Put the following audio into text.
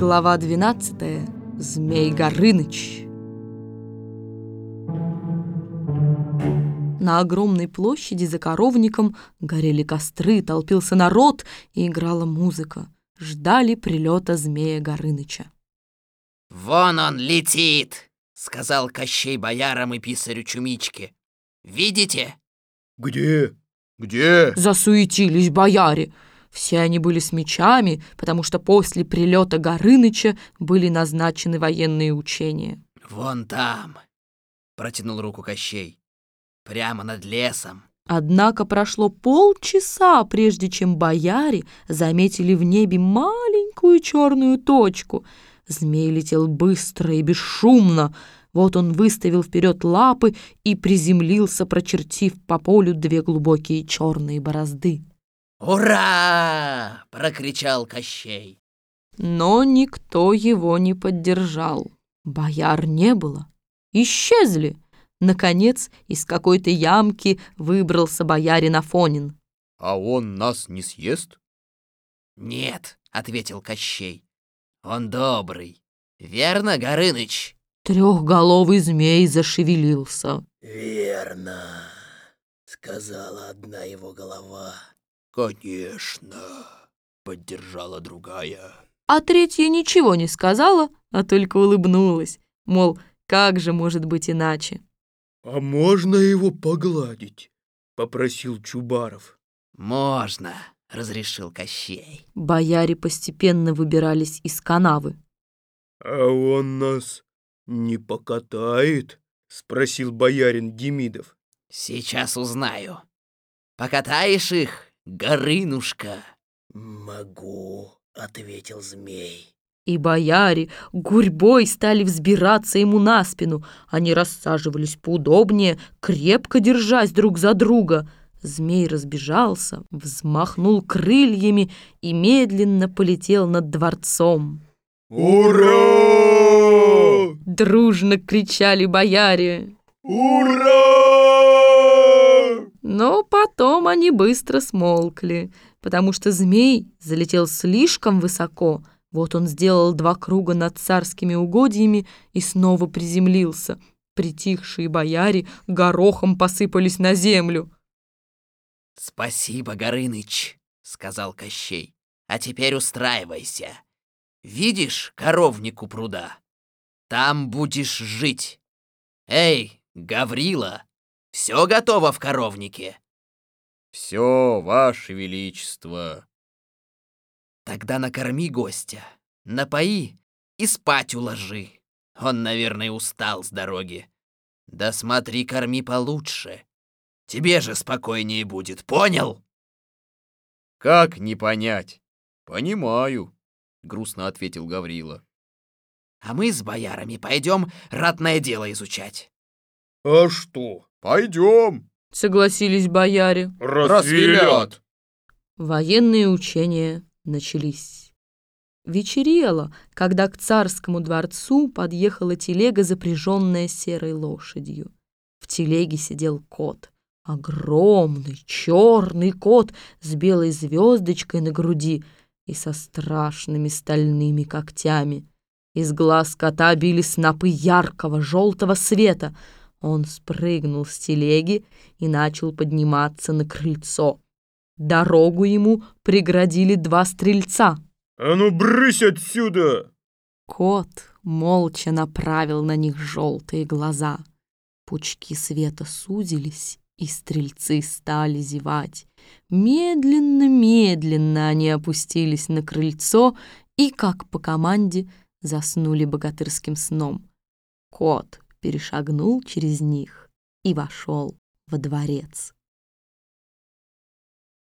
Глава 12. Змей Горыныч. На огромной площади за коровником горели костры, толпился народ и играла музыка. Ждали прилета змея Горыныча. «Вон он летит!» — сказал Кощей боярам и писарю Чумичке. «Видите?» Где? Где? Засуетились бояре. Все они были с мечами, потому что после прилета Горыныча были назначены военные учения. «Вон там!» — протянул руку Кощей. «Прямо над лесом». Однако прошло полчаса, прежде чем бояре заметили в небе маленькую черную точку. Змей летел быстро и бесшумно. Вот он выставил вперед лапы и приземлился, прочертив по полю две глубокие черные борозды. «Ура!» — прокричал Кощей. Но никто его не поддержал. Бояр не было. Исчезли. Наконец, из какой-то ямки выбрался боярин Афонин. А он нас не съест? «Нет», — ответил Кощей. «Он добрый. Верно, Горыныч?» Трехголовый змей зашевелился. «Верно», — сказала одна его голова. Конечно, поддержала другая. А третья ничего не сказала, а только улыбнулась. Мол, как же может быть иначе? А можно его погладить? Попросил Чубаров. «Можно», — разрешил Кощей. Бояре постепенно выбирались из канавы. А он нас не покатает? Спросил боярин Демидов. «Сейчас узнаю. Покатаешь их, Горынушка?» «Могу», — ответил змей. И бояре гурьбой стали взбираться ему на спину. Они рассаживались поудобнее, крепко держась друг за друга. Змей разбежался, взмахнул крыльями и медленно полетел над дворцом. Ура! Дружно кричали бояре. Ура! Но потом они быстро смолкли, потому что змей залетел слишком высоко. Вот он сделал два круга над царскими угодьями и снова приземлился. Притихшие бояре горохом посыпались на землю. «Спасибо, Горыныч», — сказал Кощей. «А теперь устраивайся. Видишь коровник у пруда? Там будешь жить. Эй, Гаврила, все готово в коровнике?» Все, ваше величество. Тогда накорми гостя, напои и спать уложи. Он, наверное, устал с дороги. Да смотри, корми получше. Тебе же спокойнее будет, понял? Как не понять? Понимаю, грустно ответил Гаврила. А мы с боярами пойдем ратное дело изучать. А что? Пойдем. Согласились бояре. Рассвелят. Военные учения начались. Вечерело, когда к царскому дворцу подъехала телега, запряженная серой лошадью. В телеге сидел кот. Огромный черный кот с белой звездочкой на груди и со страшными стальными когтями. Из глаз кота били снопы яркого желтого света. Он спрыгнул с телеги и начал подниматься на крыльцо. Дорогу ему преградили два стрельца. А ну брысь отсюда! Кот молча направил на них желтые глаза. Пучки света сузились, и стрельцы стали зевать. Медленно-медленно они опустились на крыльцо и, как по команде, заснули богатырским сном. Кот перешагнул через них и вошел во дворец.